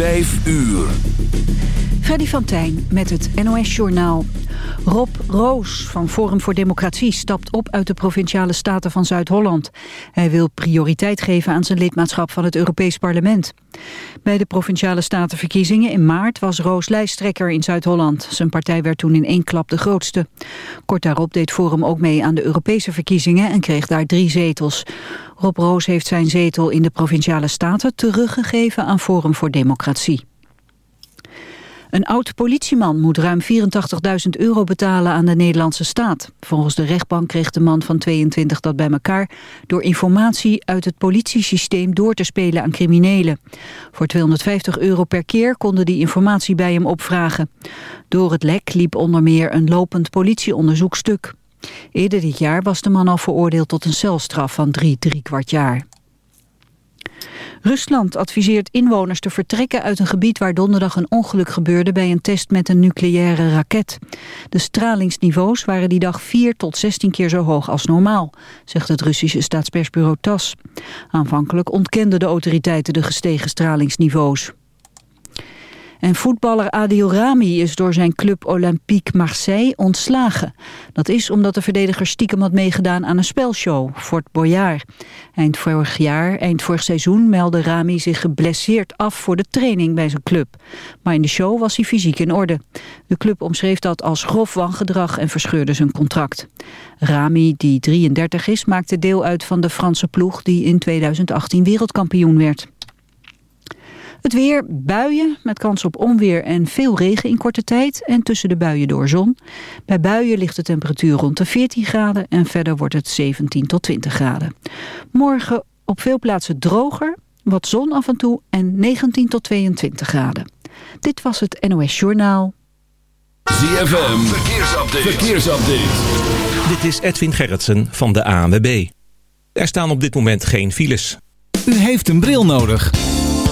5 uur. Freddy van Tijn met het NOS-journaal. Rob Roos van Forum voor Democratie stapt op uit de Provinciale Staten van Zuid-Holland. Hij wil prioriteit geven aan zijn lidmaatschap van het Europees Parlement. Bij de Provinciale Statenverkiezingen in maart was Roos lijsttrekker in Zuid-Holland. Zijn partij werd toen in één klap de grootste. Kort daarop deed Forum ook mee aan de Europese verkiezingen en kreeg daar drie zetels. Rob Roos heeft zijn zetel in de Provinciale Staten teruggegeven aan Forum voor Democratie. Een oud politieman moet ruim 84.000 euro betalen aan de Nederlandse staat. Volgens de rechtbank kreeg de man van 22 dat bij elkaar... door informatie uit het politiesysteem door te spelen aan criminelen. Voor 250 euro per keer konden die informatie bij hem opvragen. Door het lek liep onder meer een lopend politieonderzoek stuk. Eerder dit jaar was de man al veroordeeld tot een celstraf van drie, drie kwart jaar. Rusland adviseert inwoners te vertrekken uit een gebied waar donderdag een ongeluk gebeurde bij een test met een nucleaire raket. De stralingsniveaus waren die dag 4 tot 16 keer zo hoog als normaal, zegt het Russische staatspersbureau TAS. Aanvankelijk ontkenden de autoriteiten de gestegen stralingsniveaus. En voetballer Adil Rami is door zijn club Olympique Marseille ontslagen. Dat is omdat de verdediger stiekem had meegedaan aan een spelshow, Fort Boyard. Eind vorig jaar, eind vorig seizoen, meldde Rami zich geblesseerd af voor de training bij zijn club. Maar in de show was hij fysiek in orde. De club omschreef dat als grof wangedrag en verscheurde zijn contract. Rami, die 33 is, maakte deel uit van de Franse ploeg die in 2018 wereldkampioen werd. Het weer, buien met kans op onweer en veel regen in korte tijd en tussen de buien door zon. Bij buien ligt de temperatuur rond de 14 graden en verder wordt het 17 tot 20 graden. Morgen op veel plaatsen droger, wat zon af en toe en 19 tot 22 graden. Dit was het NOS Journaal. ZFM, verkeersupdate. verkeersupdate. Dit is Edwin Gerritsen van de ANWB. Er staan op dit moment geen files. U heeft een bril nodig.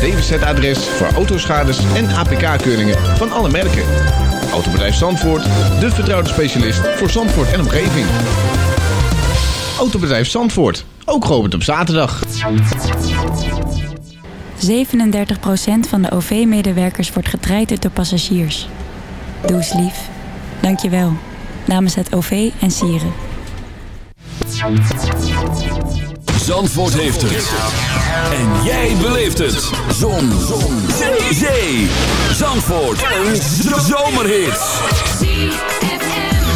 DWZ-adres voor autoschades en APK-keuringen van alle merken. Autobedrijf Zandvoort, de vertrouwde specialist voor Zandvoort en omgeving. Autobedrijf Zandvoort, ook geopend op zaterdag. 37% van de OV-medewerkers wordt getraind door passagiers. Doe eens lief. Dank je wel. Namens het OV en Sieren. Zandvoort heeft het. En jij beleeft het. Zon. Zon. Zee. Zee. Zandvoort. Een zomerhit.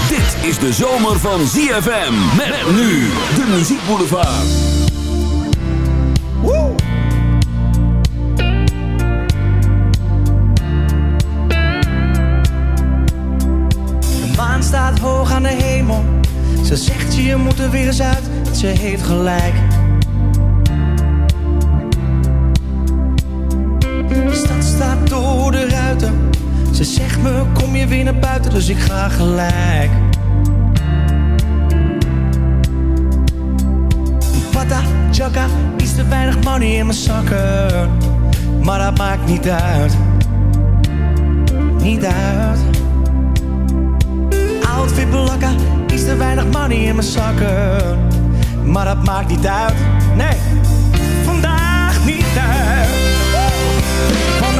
Dit is de zomer van ZFM. Met nu de muziekboulevard. Woe! De maan staat hoog aan de hemel. Ze zegt je, moet er weer eens uit. Ze heeft gelijk. De stad staat door de ruiten. Ze zegt me, kom je weer naar buiten, dus ik ga gelijk. Pata, chaka, iets te weinig money in mijn zakken. Maar dat maakt niet uit. Niet uit. Outfit belakka, iets te weinig money in mijn zakken. Maar dat maakt niet uit. Nee, vandaag niet uit. Van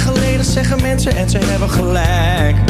geleden zeggen mensen en ze hebben gelijk.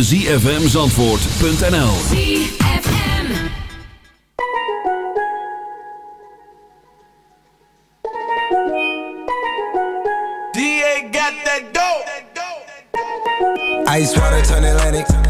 www.zfmzandvoort.nl DA got that dope. Ice water turn Atlantic.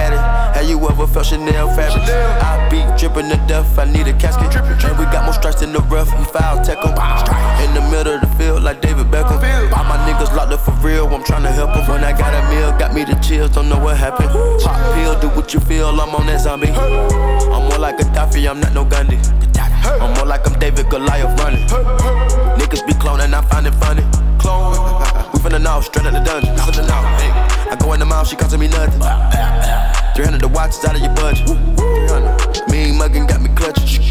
Have you ever felt Chanel fabric? I be dripping to death, I need a casket. And we got more strikes in the rough, we foul tech 'em. In the middle of the field, like David Beckham. All my niggas locked up for real, I'm tryna help 'em. When I got a meal, got me the chills, don't know what happened. Pop pill, do what you feel, I'm on that zombie. I'm more like a Gaddafi, I'm not no Gandhi. I'm more like I'm David Goliath running. Niggas be cloning, I find it funny. Clone. We finna know, straight out the dungeon. Hey. I go in the mouth, she costing me nothing. 300 the watch is out of your budget. 300. Mean muggin' got me clutching.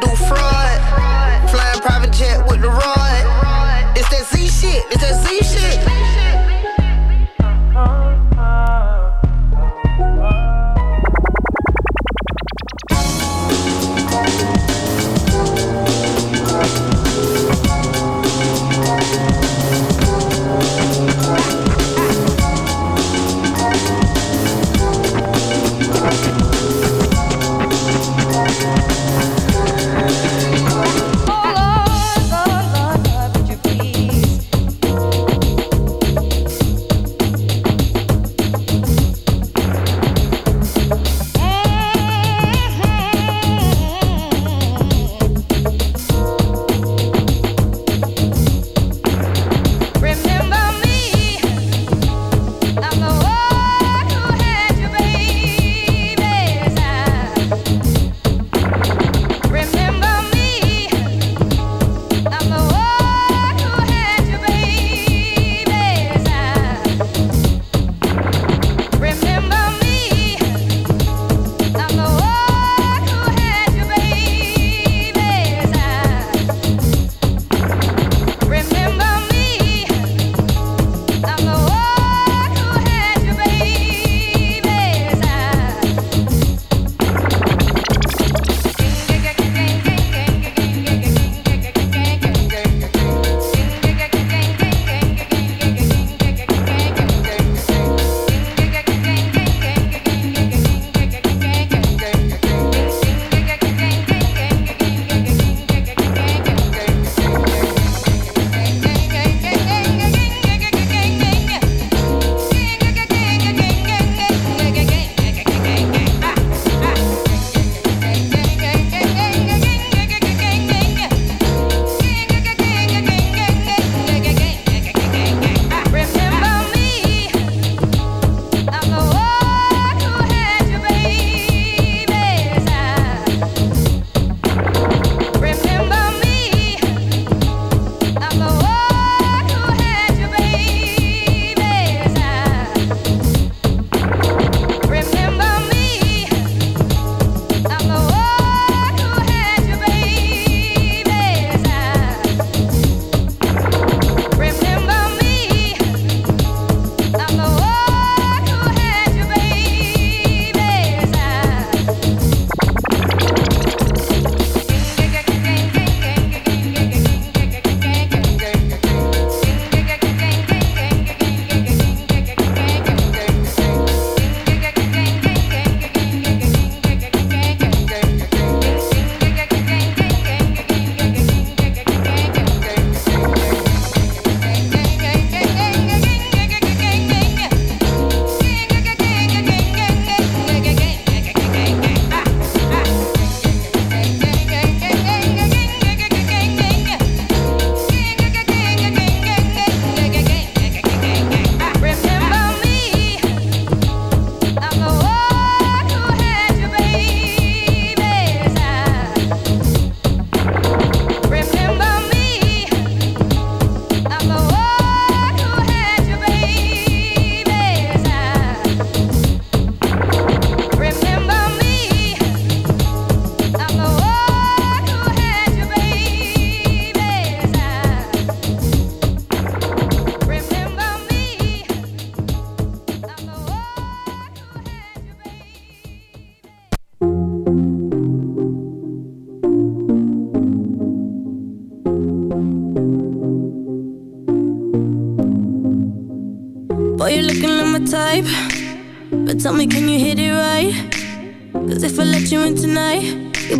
Do fraud.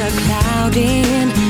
Was a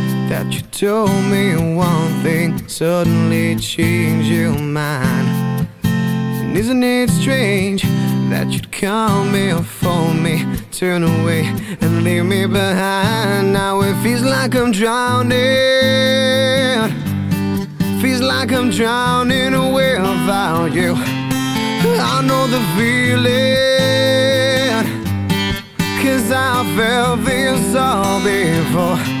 that you told me one thing, suddenly changed your mind? And isn't it strange that you'd call me or phone me, turn away and leave me behind? Now it feels like I'm drowning. Feels like I'm drowning away without you. I know the feeling Cause I felt this all before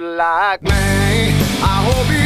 like me. I hope you